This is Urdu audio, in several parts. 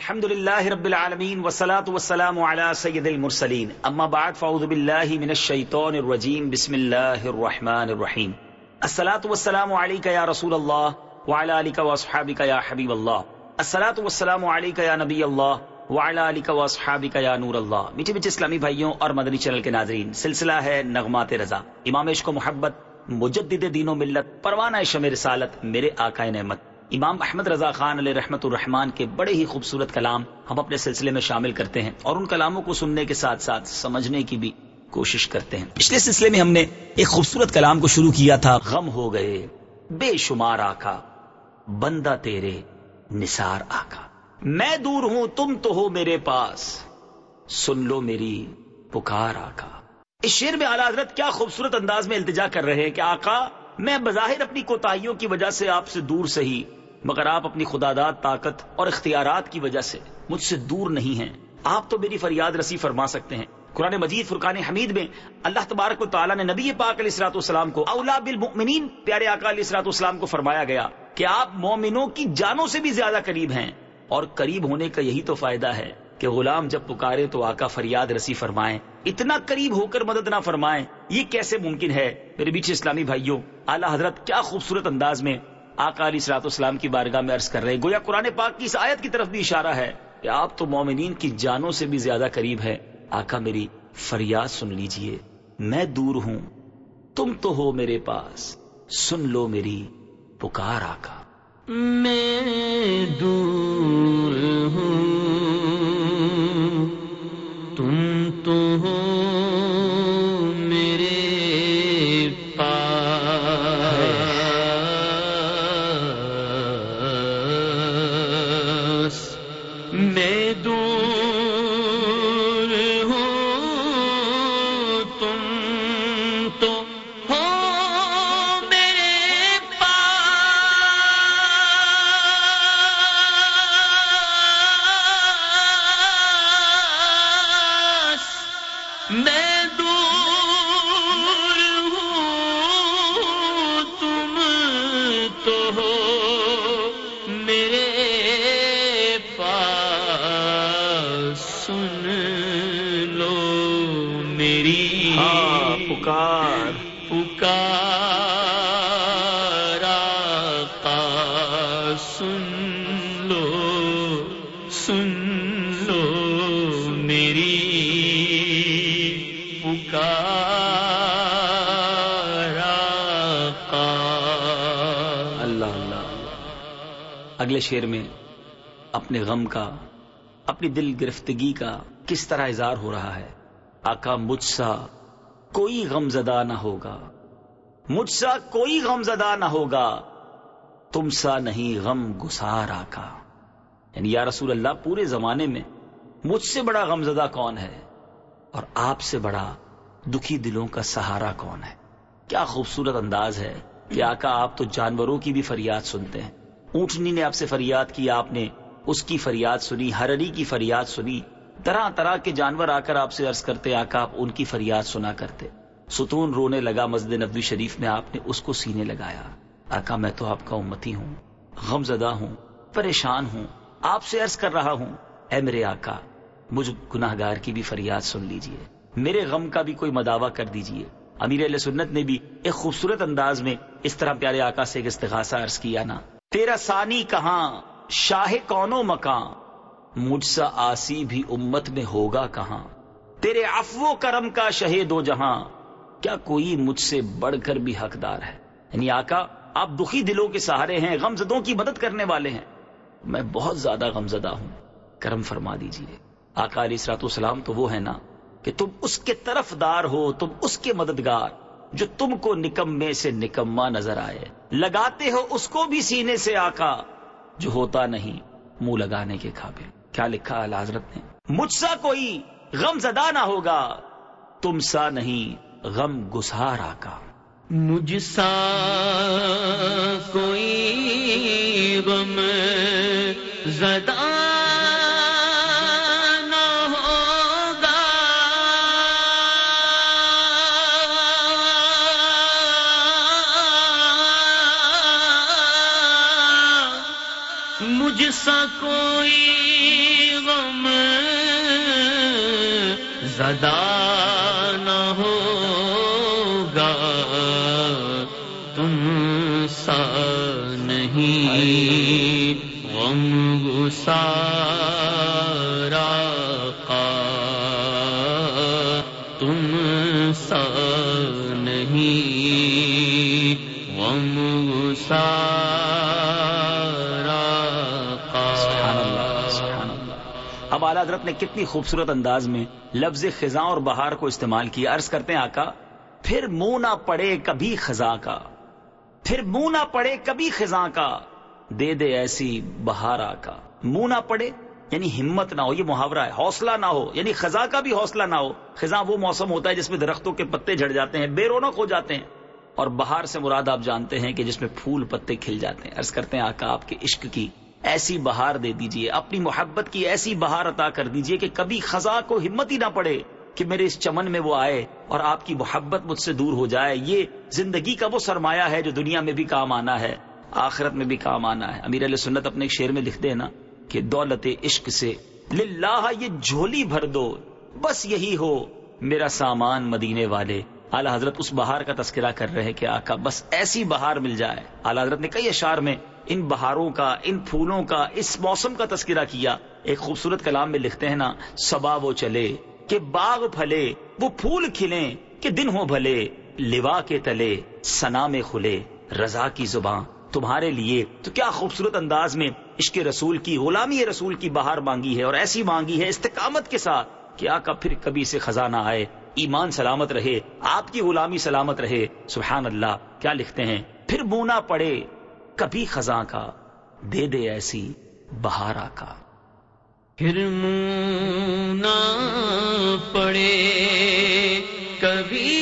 الحمد لله رب العالمين والصلاة والسلام على سيد المرسلين أما بعد فأعوذ بالله من الشيطان الرجيم بسم الله الرحمن الرحيم الصلاة والسلام عليك يا رسول الله وعلى آلك وأصحابك يا حبيب الله الصلاة والسلام عليك يا نبي الله وعلى آلك وأصحابك يا نور الله میٹھے میٹھے اسلامی بھائیوں اور مدنی چینل کے ناظرین، سلسلہ ہے نغمات رضا. امام عشق و محبت، مجدد دین و ملت، پروانہ شم رسالت، میرے آقا نعمت. امام احمد رضا خان علیہ رحمت الرحمان کے بڑے ہی خوبصورت کلام ہم اپنے سلسلے میں شامل کرتے ہیں اور ان کلاموں کو سننے کے ساتھ ساتھ سمجھنے کی بھی کوشش کرتے ہیں۔ پچھلے سلسلے میں ہم نے ایک خوبصورت کلام کو شروع کیا تھا، غم ہو گئے، بے شمار آقا بندہ تیرے نثار آقا میں دور ہوں، تم تو ہو میرے پاس، سن لو میری پکار آقا اس شعر میں اعلی حضرت کیا خوبصورت انداز میں التجا کر رہے ہیں کہ آقا میں بظاہر اپنی کوتاہیوں کی وجہ سے آپ سے دور سہی مگر آپ اپنی خداداد، طاقت اور اختیارات کی وجہ سے مجھ سے دور نہیں ہیں۔ آپ تو میری فریاد رسی فرما سکتے ہیں۔ قرآن مجید، فرقان حمید میں اللہ تبارک و تعالیٰ نے نبی پاک علیہ السلاۃ والسلام کو اولا بالمؤمنین، پیارے آقا علیہ السلاۃ والسلام کو فرمایا گیا کہ آپ مومنوں کی جانوں سے بھی زیادہ قریب ہیں۔ اور قریب ہونے کا یہی تو فائدہ ہے کہ غلام جب پکارے تو آقا فریاد رسی فرمائیں۔ اتنا قریب ہو کر مدد نہ فرمائیں، یہ کیسے ممکن ہے؟ میرے بیچ اسلامی بھائیوں، اعلیٰ حضرت، کیا خوبصورت انداز میں آقا علی سلاط اسلام کی بارگاہ میں عرض کر رہے ہیں، گویا قرآن پاک کی اس آیت کی طرف بھی اشارہ ہے کہ آپ تو مومنین کی جانوں سے بھی زیادہ قریب ہے آقا میری فریاد سن لیجیے، میں دور ہوں، تم تو ہو میرے پاس، سن لو میری پکار آقا۔ میں دور ہوں، تم تو ہو پکار پکار آقا سن لو سن لو میری پکار آقا اللہ اللہ۔ اگلے شعر میں اپنے غم کا، اپنی دل گرفتگی کا کس طرح اظہار ہو رہا ہے؟ آقا مجھ سا کوئی غم زدہ نہ ہوگا۔ مجھ سا کوئی غم زدہ نہ ہوگا۔ تم سا نہیں غم گسار آقا یعنی یا رسول اللہ، پورے زمانے میں مجھ سے بڑا غم زدہ کون ہے؟ اور آپ سے بڑا دکھی دلوں کا سہارا کون ہے؟ کیا خوبصورت انداز ہے کہ آقا، آپ تو جانوروں کی بھی فریاد سنتے ہیں۔ اونٹنی نے آپ سے فریاد کی، آپ نے اس کی فریاد سنی، ہرڑی کی فریاد سنی۔ طرح طرح کے جانور آ کر آپ سے عرض کرتے، آقا، آپ ان کی فریاد سنا کرتے۔ ستون رونے لگا مسجد نبوی شریف میں، آپ نے اس کو سینے لگایا۔ آقا، میں تو آپ کا امتی ہوں غم زدہ ہوں، پریشان ہوں، آپ سے عرض کر رہا ہوں۔ اے میرے آقا، مجھ گناہ گار کی بھی فریاد سن لیجیے۔ میرے غم کا بھی کوئی مداوع کر دیجیے۔ امیر علیہ سنت نے بھی ایک خوبصورت انداز میں اس طرح پیارے آقا سے ایک استغاثہ عرض کیا نا۔ تیرا ثانی کہاں؟ شاہ کونو مکان مجھ سا آسی بھی امت میں ہوگا کہاں؟ تیرے افو کرم کا شہے دو جہاں۔ کیا کوئی مجھ سے بڑھ کر بھی حقدار ہے؟ یعنی آقا، آپ دکھی دلوں کے سہارے ہیں غم زدوں کی مدد کرنے والے ہیں۔ میں بہت زیادہ غم زدہ ہوں۔ کرم فرما دیجیے۔ آقا علیہ السلاط والسلام تو وہ ہے نا کہ تم اس کے طرف دار ہو، تم اس کے مددگار، جو تم کو نکمے سے نکما نظر آئے۔ لگاتے ہو اس کو بھی سینے سے آقا، جو ہوتا نہیں، منہ لگانے کے قابل۔ کیا لکھا ہے حضرت نے؟ مجھ سا کوئی غم زدہ نہ ہوگا تم سا نہیں غم گسار آقا مجھ سا کوئی غم زدہ نہ ہوگا۔ مجھ سا کوئی زدہ نہ ہوگا تم سا نہیں غم گسارا حضرت نے کتنی خوبصورت انداز میں لفظ خزاں اور بہار کو استعمال کیا۔ عرض کرتے ہیں، آقا، پھر منہ نہ پڑے کبھی خزاں کا۔ پھر منہ نہ پڑے کبھی خزاں کا۔ دے دے ایسی بہار آقا منہ نہ پڑے یعنی ہمت نہ ہو، یہ محاورہ ہے۔ حوصلہ نہ ہو یعنی خزاں کا بھی حوصلہ نہ ہو۔ خزاں وہ موسم ہوتا ہے جس میں درختوں کے پتے جھڑ جاتے ہیں، بے رونق ہو جاتے ہیں۔ اور بہار سے مراد آپ جانتے ہیں کہ جس میں پھول پتے کھل جاتے ہیں۔ عرض کرتے ہیں، آقا، آپ کے عشق کی ایسی بہار دے دیجیے، اپنی محبت کی ایسی بہار عطا کر دیجیے کہ کبھی خزاں کو ہمت ہی نہ پڑے کہ میرے اس چمن میں وہ آئے اور آپ کی محبت مجھ سے دور ہو جائے۔ یہ زندگی کا وہ سرمایہ ہے جو دنیا میں بھی کام آنا ہے، آخرت میں بھی کام آنا ہے۔ امیر علیہ سنت اپنے ایک شعر میں لکھتے ہیں نا کہ دولت عشق سے، للہ یہ جھولی بھر دو، بس یہی ہو میرا سامان مدینے والے۔ اعلی حضرت اس بہار کا تذکرہ کر رہے ہیں کہ آقا، بس ایسی بہار مل جائے۔ اعلی حضرت نے کئی اشعار میں ان بہاروں کا، ان پھولوں کا، اس موسم کا تذکرہ کیا۔ ایک خوبصورت کلام میں لکھتے ہیں نا صبا وہ چلے، کہ باغ پھلے، وہ پھول کھلیں، کہ دن ہو بھلے، لوا کے تلے سنا میں کھلے، رضا کی زباں، تمہارے لیے۔ تو کیا خوبصورت انداز میں عشق رسول کی، غلامی رسول کی بہار مانگی ہے، اور ایسی مانگی ہے استقامت کے ساتھ کہ آقا پھر کبھی سے خزانہ آئے۔ ایمان سلامت رہے، آپ کی غلامی سلامت رہے۔ سبحان اللہ، کیا لکھتے ہیں؟ پھر بونا پڑے، کبھی خزاں کا، دے دے ایسی بہارا کا۔ پھر مونا پڑے، کبھی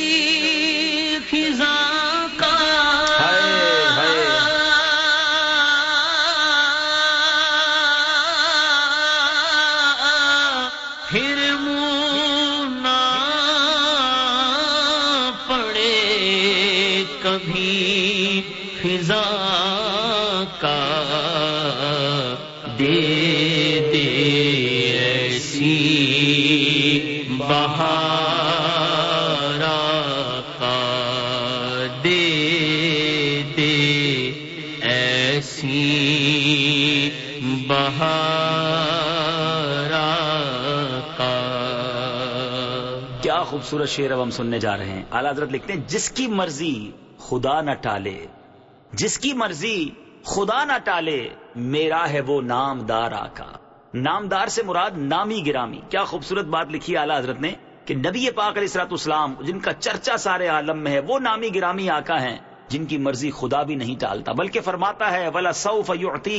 دے دے ایسی بہارا کا۔ کیا خوبصورت شعر اب ہم سننے جا رہے ہیں۔ اعلیٰ حضرت لکھتے ہیں، جس کی مرضی خدا نہ ٹالے، جس کی مرضی خدا نہ ٹالے، میرا ہے وہ نامدار آقا نامدار سے مراد نامی گرامی۔ کیا خوبصورت بات لکھی اعلیٰ حضرت نے۔ کہ نبی پاک علیہ السلاط اسلام جن کا چرچا سارے عالم میں ہے، وہ نامی گرامی آقا ہیں، جن کی مرضی خدا بھی نہیں ٹالتا، بلکہ فرماتا ہے، ولا سوف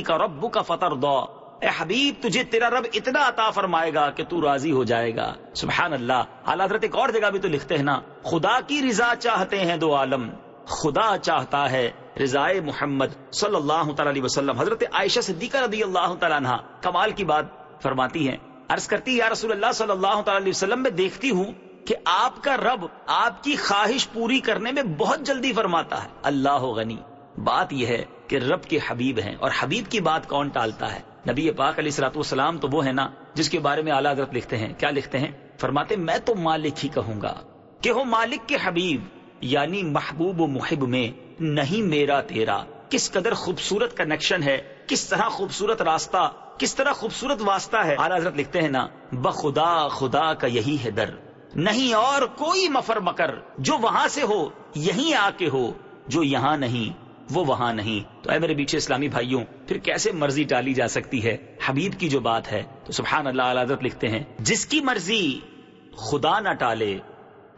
کا ربو کا فتر دو اے حبیب، تجھے تیرا رب اتنا عطا فرمائے گا کہ تو راضی ہو جائے گا۔ سبحان اللہ۔ اعلیٰ حضرت ایک اور جگہ بھی تو لکھتے ہیں نا، خدا کی رضا چاہتے ہیں دو عالم۔ خدا چاہتا ہے رضائے محمد صلی اللہ تعالی علیہ وسلم۔ حضرت عائشہ صدیقہ رضی اللہ تعالیٰ عنہ، کمال کی بات فرماتی ہیں۔ عرض کرتی یا رسول اللہ صلی اللہ تعالی علیہ وسلم، میں دیکھتی ہوں کہ آپ کا رب آپ کی خواہش پوری کرنے میں بہت جلدی فرماتا ہے۔ اللہ غنی۔ بات یہ ہے کہ رب کے حبیب ہیں اور حبیب کی بات کون ٹالتا ہے؟ نبی پاک علیہ السلاط والسلام تو وہ ہے نا، جس کے بارے میں اعلیٰ حضرت لکھتے ہیں۔ کیا لکھتے ہیں؟ فرماتے میں تو مالک ہی کہوں گا کہ ہو مالک کے حبیب یعنی محبوب و محب میں، نہیں میرا تیرا۔ کس قدر خوبصورت کنیکشن ہے کس طرح خوبصورت راستہ، کس طرح خوبصورت واسطہ ہے۔ اعلیٰ حضرت لکھتے ہیں نا، بخدا خدا کا یہی ہے در۔ نہیں اور کوئی مفر مکر، جو وہاں سے ہو، یہیں آ کے ہو۔ جو یہاں نہیں، وہ وہاں نہیں۔ تو اے میرے پیچھے اسلامی بھائیوں، پھر کیسے مرضی ٹالی جا سکتی ہے؟ حبیب کی جو بات ہے، تو سبحان اللہ علیہ حضرت لکھتے ہیں، جس کی مرضی خدا نہ ٹالے،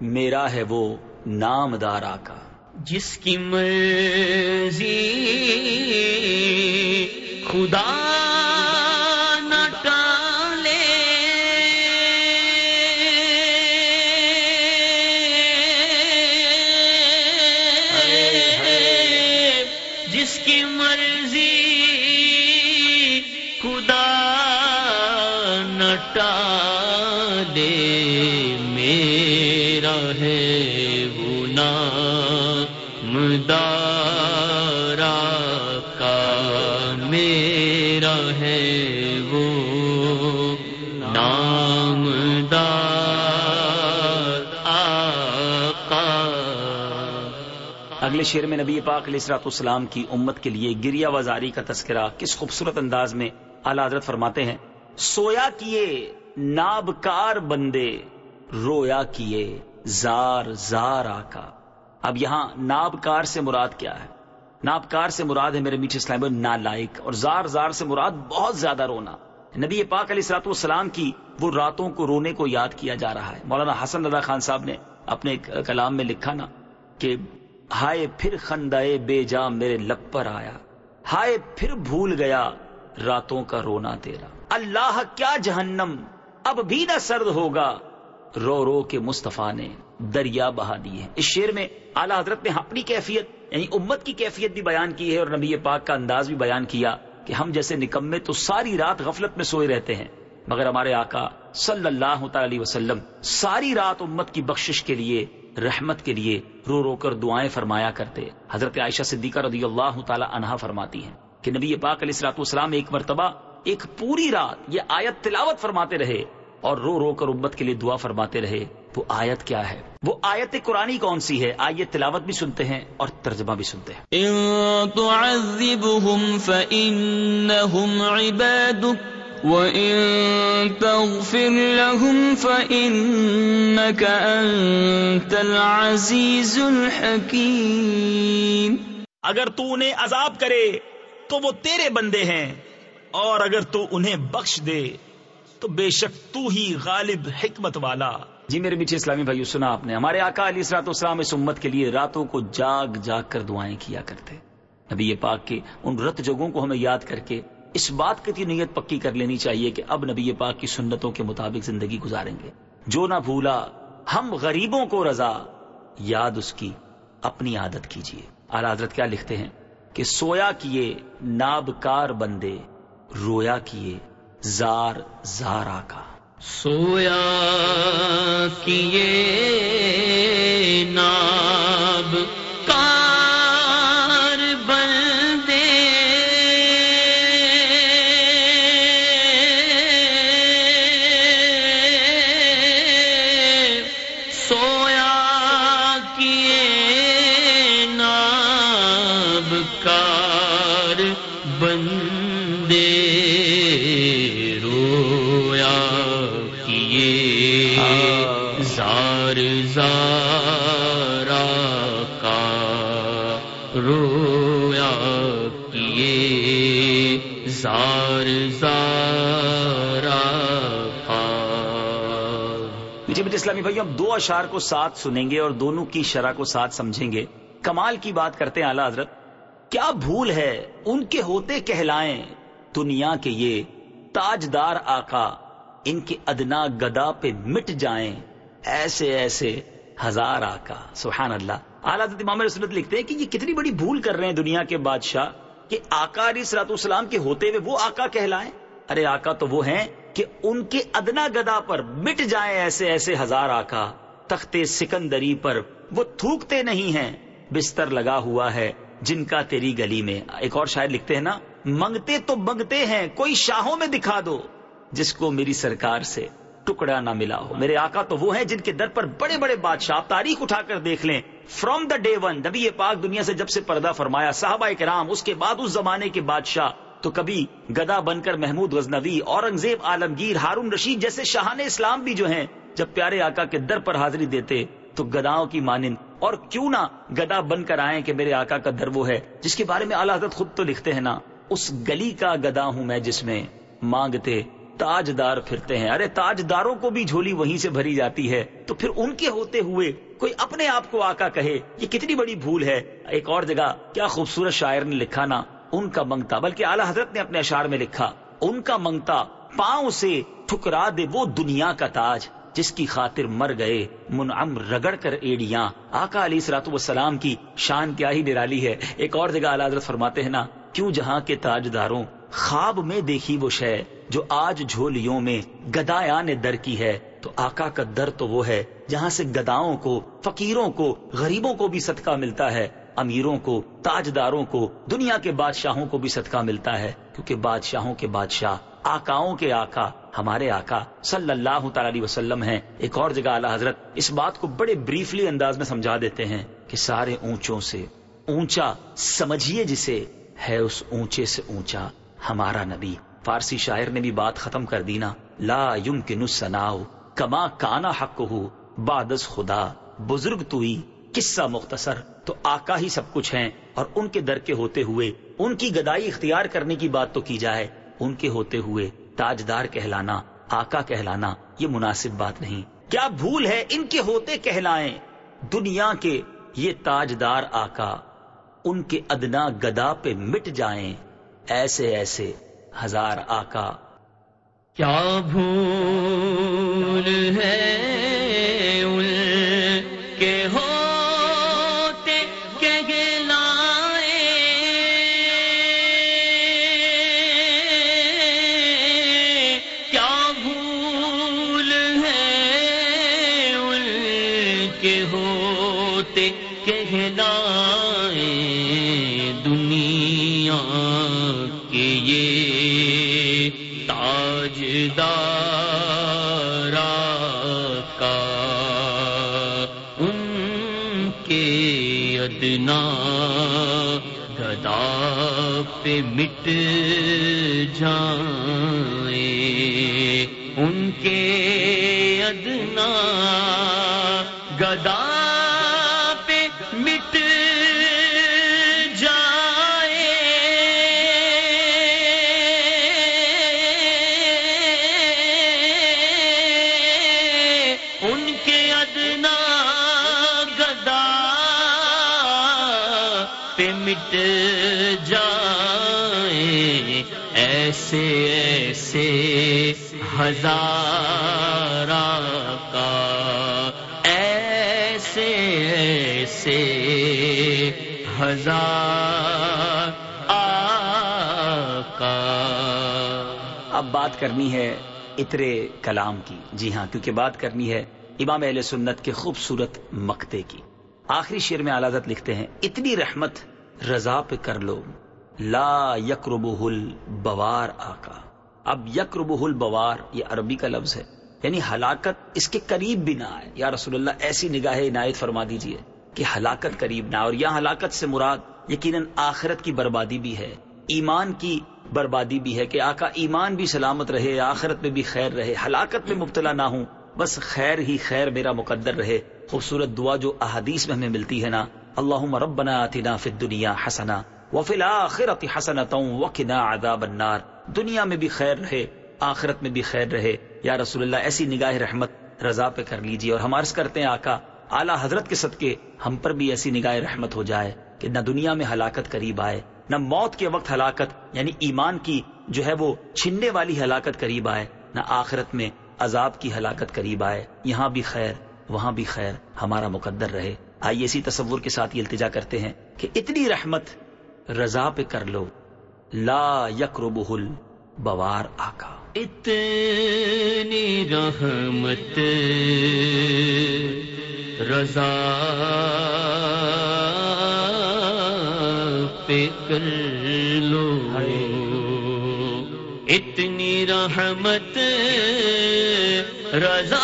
میرا ہے وہ نام دار آقا۔ جس کی مرضی خدا اگلے شعر میں نبی پاک علیہ السلاط السلام کی امت کے لیے گریا وزاری کا تذکرہ کس خوبصورت انداز میں اعلی حضرت فرماتے ہیں؟ سویا کیے نابکار بندے، رویا کیے زار زار آکا اب یہاں نابکار سے مراد کیا ہے؟ نابکار سے مراد ہے میرے میٹھے اسلام نالائک اور زار زار سے مراد بہت زیادہ رونا۔ نبی پاک علیہ السلاط والسلام کی وہ راتوں کو رونے کو یاد کیا جا رہا ہے۔ مولانا حسن رضا خان صاحب نے اپنے کلام میں لکھا نا کہ ہائے پھر خندائے بے جا میرے لب پر آیا۔ ہائے پھر بھول گیا راتوں کا رونا تیرا۔ اللہ کیا جہنم، اب بھی نہ سرد ہوگا۔ رو رو کے مصطفیٰ نے دریا بہا دی ہے۔ اس شعر میں اعلیٰ حضرت نے اپنی کیفیت یعنی امت کی کیفیت بھی بیان کی ہے اور نبی پاک کا انداز بھی بیان کیا کہ ہم جیسے نکمے تو ساری رات غفلت میں سوئے رہتے ہیں۔ مگر ہمارے آقا صلی اللہ تعالی وسلم ساری رات امت کی بخشش کے لیے رحمت کے لیے رو رو کر دعائیں فرمایا کرتے۔ حضرت عائشہ صدیقہ رضی اللہ تعالی عنہا فرماتی ہیں کہ نبی پاک علیہ السلاط والسلام ایک مرتبہ ایک پوری رات یہ آیت تلاوت فرماتے رہے اور رو رو کر امت کے لیے دعا فرماتے رہے۔ وہ آیت کیا ہے؟ وہ آیت قرآنی کون سی ہے؟ آئیے تلاوت بھی سنتے ہیں اور ترجمہ بھی سنتے ہیں۔ ان تعذبهم فإنهم عبادك وَإِن تَغْفِرْ لَهُمْ فَإِنَّكَ أَنْتَ الْعَزِيزُ الْحَكِيمُ اگر تو انہیں عذاب کرے تو وہ تیرے بندے ہیں اور اگر تو انہیں بخش دے تو بے شک تو ہی غالب حکمت والا۔ جی میرے میٹھے اسلامی بھائی سنا آپ نے ہمارے آقا علی اسرات اسلام اس امت کے لیے راتوں کو جاگ جاگ کر دعائیں کیا کرتے۔ نبی یہ پاک کے ان رت جگہوں کو ہمیں یاد کر کے اس بات کی نیت پکی کر لینی چاہیے کہ اب نبی پاک کی سنتوں کے مطابق زندگی گزاریں گے۔ جو نہ بھولا، ہم غریبوں کو رضا۔ یاد اس کی، اپنی عادت کیجیے اعلی حضرت کیا لکھتے ہیں؟ کہ سویا کیے نابکار بندے، رویا کیے زار زارا کا۔ سویا کیے ناب کار بندے زار زارا کا رویا کیے۔ زار زارا کا۔ جی بیٹے اسلامی بھائی ہم دو اشار کو ساتھ سنیں گے اور دونوں کی شرح کو ساتھ سمجھیں گے۔ کمال کی بات کرتے ہیں اعلی حضرت۔ کیا بھول ہے ان کے ہوتے کہلائیں دنیا کے یہ تاجدار آقا ان کے ادنا گدا پہ مٹ جائیں ایسے ایسے ہزار آقا۔ سبحان اللہ۔ اعلیٰ امام رسولت لکھتے ہیں کہ یہ کتنی بڑی بھول کر رہے ہیں دنیا کے بادشاہ کہ آقا علی سلاط اسلام کے ہوتے ہوئے وہ آقا کہلائیں۔ ارے آقا تو وہ ہیں کہ ان کے ادنا گدا پر مٹ جائیں ایسے ایسے ہزار آقا۔ تخت سکندری پر وہ تھوکتے نہیں ہیں، بستر لگا ہوا ہے۔ جن کا تیری گلی میں، ایک اور شاعر لکھتے ہیں نا، منگتے تو منگتے ہیں، کوئی شاہوں میں دکھا دو۔ جس کو میری سرکار سے ٹکڑا نہ ملا ہو۔ میرے آقا تو وہ ہیں جن کے در پر بڑے بڑے بادشاہ آپ تاریخ اٹھا کر دیکھ لیں۔ فرام دا ڈے ون نبی پاک دنیا سے جب سے پردہ فرمایا، صحابہ کرام، اس کے بعد، اس زمانے کے بادشاہ، تو کبھی گدا بن کر محمود غزنوی، اورنگزیب عالمگیر، ہارون رشید جیسے شاہان اسلام بھی جو ہیں، جب پیارے آقا کے در پر حاضری دیتے تو گداؤں کی مانند۔ اور کیوں نہ گدا بن کر آئے کہ میرے آقا کا در وہ ہے، جس کے بارے میں اعلیٰ حضرت خود تو لکھتے ہیں نا۔ اس گلی کا گدا ہوں میں جس میں مانگتے تاجدار پھرتے ہیں۔ ارے، تاجداروں کو بھی جھولی وہیں سے بھری جاتی ہے۔ تو پھر ان کے ہوتے ہوئے کوئی اپنے آپ کو آقا کہے، یہ کتنی بڑی بھول ہے۔ ایک اور جگہ، کیا خوبصورت شاعر نے لکھا نا، ان کا منگتا، بلکہ اعلیٰ حضرت نے اپنے اشار میں لکھا، ان کا منگتا، پاؤں سے ٹھکرا دے وہ دنیا کا تاج۔ جس کی خاطر مر گئے منعم رگڑ کر ایڑیاں۔ آقا علی سرات والسلام کی شان کیا ہی نرالی ہے۔ ایک اور جگہ حضرت فرماتے ہیں نا، کیوں جہاں کے تاجداروں خواب میں دیکھی وہ شے جو آج جھولیوں میں گدایا نے در کی ہے۔ تو آقا کا در تو وہ ہے جہاں سے گداؤں کو، فقیروں کو، غریبوں کو بھی صدقہ ملتا ہے۔ امیروں کو، تاجداروں کو، دنیا کے بادشاہوں کو بھی صدقہ ملتا ہے۔ کیونکہ بادشاہوں کے بادشاہ آکاؤں کے آقا، ہمارے آقا صلی اللہ تعالی وسلم ہیں۔ ایک اور جگہ اعلیٰ حضرت اس بات کو بڑے بریفلی انداز میں سمجھا دیتے ہیں کہ سارے اونچوں سے اونچا سمجھیے جسے ہے اس اونچے سے اونچا ہمارا نبی۔ فارسی شاعر نے بھی بات ختم کر دینا لا یمکن سناؤ کما کانا حق ہو بادس خدا۔ بزرگ تو قصہ مختصر، تو آقا ہی سب کچھ ہیں۔ اور ان کے در کے ہوتے ہوئے ان کی گدائی اختیار کرنے کی بات تو کی جائے۔ ان کے ہوتے ہوئے تاجدار کہلانا، آقا کہلانا، یہ مناسب بات نہیں۔ کیا بھول ہے ان کے ہوتے کہلائیں؟ دنیا کے یہ تاجدار آقا، ان کے ادنا گدا پہ مٹ جائیں۔ ایسے ایسے ہزار آقا۔ کیا بھول گدا پہ مٹ جائیں۔ ان کے ادنا گدا ایسے ایسے ہزار کا، ایسے ایسے ہزار آقا اب بات کرنی ہے اترے کلام کی۔ جی ہاں کیونکہ بات کرنی ہے امام اہل سنت کے خوبصورت مکتے کی۔ آخری شعر میں علازت لکھتے ہیں، اتنی رحمت رضا پہ کر لو۔ لا یکرب بوار آقا. اب یکرب بوار یہ عربی کا لفظ ہے. یعنی ہلاکت اس کے قریب بھی نہ آئے. یا رسول اللہ، ایسی نگاہ عنایت فرما دیجیے کہ ہلاکت قریب نہ اور یہاں ہلاکت سے مراد یقیناً آخرت کی بربادی بھی ہے. ایمان کی بربادی بھی ہے کہ آقا، ایمان بھی سلامت رہے، آخرت میں بھی خیر رہے. ہلاکت میں مبتلا نہ ہوں، بس خیر ہی خیر میرا مقدر رہے. خوبصورت دعا جو احادیث میں ہمیں ملتی ہے نا اللہ ربنا آتنا فی الدنیا حسنا وفی الآخرت حسنتا وقنا عذاب النار۔ دنیا میں بھی خیر رہے، آخرت میں بھی خیر رہے۔ یا رسول اللہ، ایسی نگاہ رحمت رضا پہ کر لیجیے اور ہم عرض کرتے ہیں، آقا، اعلیٰ حضرت کے صدقے ہم پر بھی ایسی نگاہ رحمت ہو جائے کہ نہ دنیا میں ہلاکت قریب آئے، نہ موت کے وقت ہلاکت یعنی ایمان کی جو ہے وہ چھننے والی ہلاکت قریب آئے، نہ آخرت میں عذاب کی ہلاکت قریب آئے۔ یہاں بھی خیر، وہاں بھی خیر، ہمارا مقدر رہے۔ آئیے اسی تصور کے ساتھ یہ التجا کرتے ہیں کہ اتنی رحمت رضا پہ کر لو۔ لا یکربہ بوار آقا۔ اتنی رحمت رضا پہ کر لو۔ اتنی رحمت رضا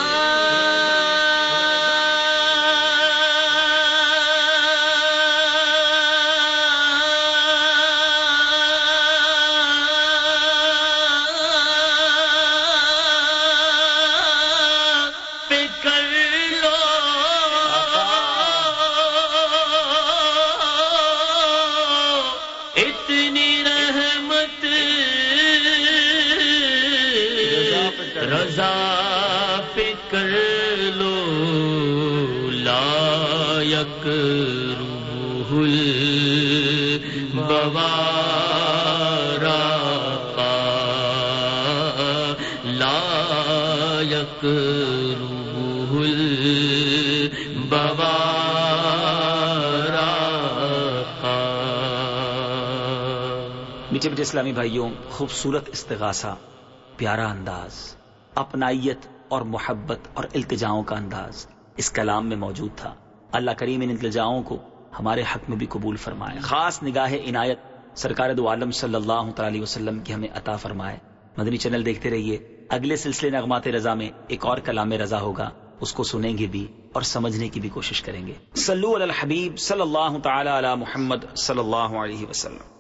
میٹھے میٹھے اسلامی بھائیوں خوبصورت استغاثہ، پیارا انداز، اپنائیت اور محبت اور التجاؤں کا انداز اس کلام میں موجود تھا، اللہ کریم ان التجاؤں کو ہمارے حق میں بھی قبول فرمائے۔ خاص نگاہ عنایت سرکار دو عالم صلی اللہ تعالی وسلم کی ہمیں عطا فرمائے۔ مدنی چینل دیکھتے رہیے۔ اگلے سلسلے نغمات رضا میں ایک اور کلام رضا ہوگا۔ اس کو سنیں گے بھی اور سمجھنے کی بھی کوشش کریں گے۔ سلو علی الحبیب صلی اللہ تعالی علی محمد صلی اللہ علیہ وسلم۔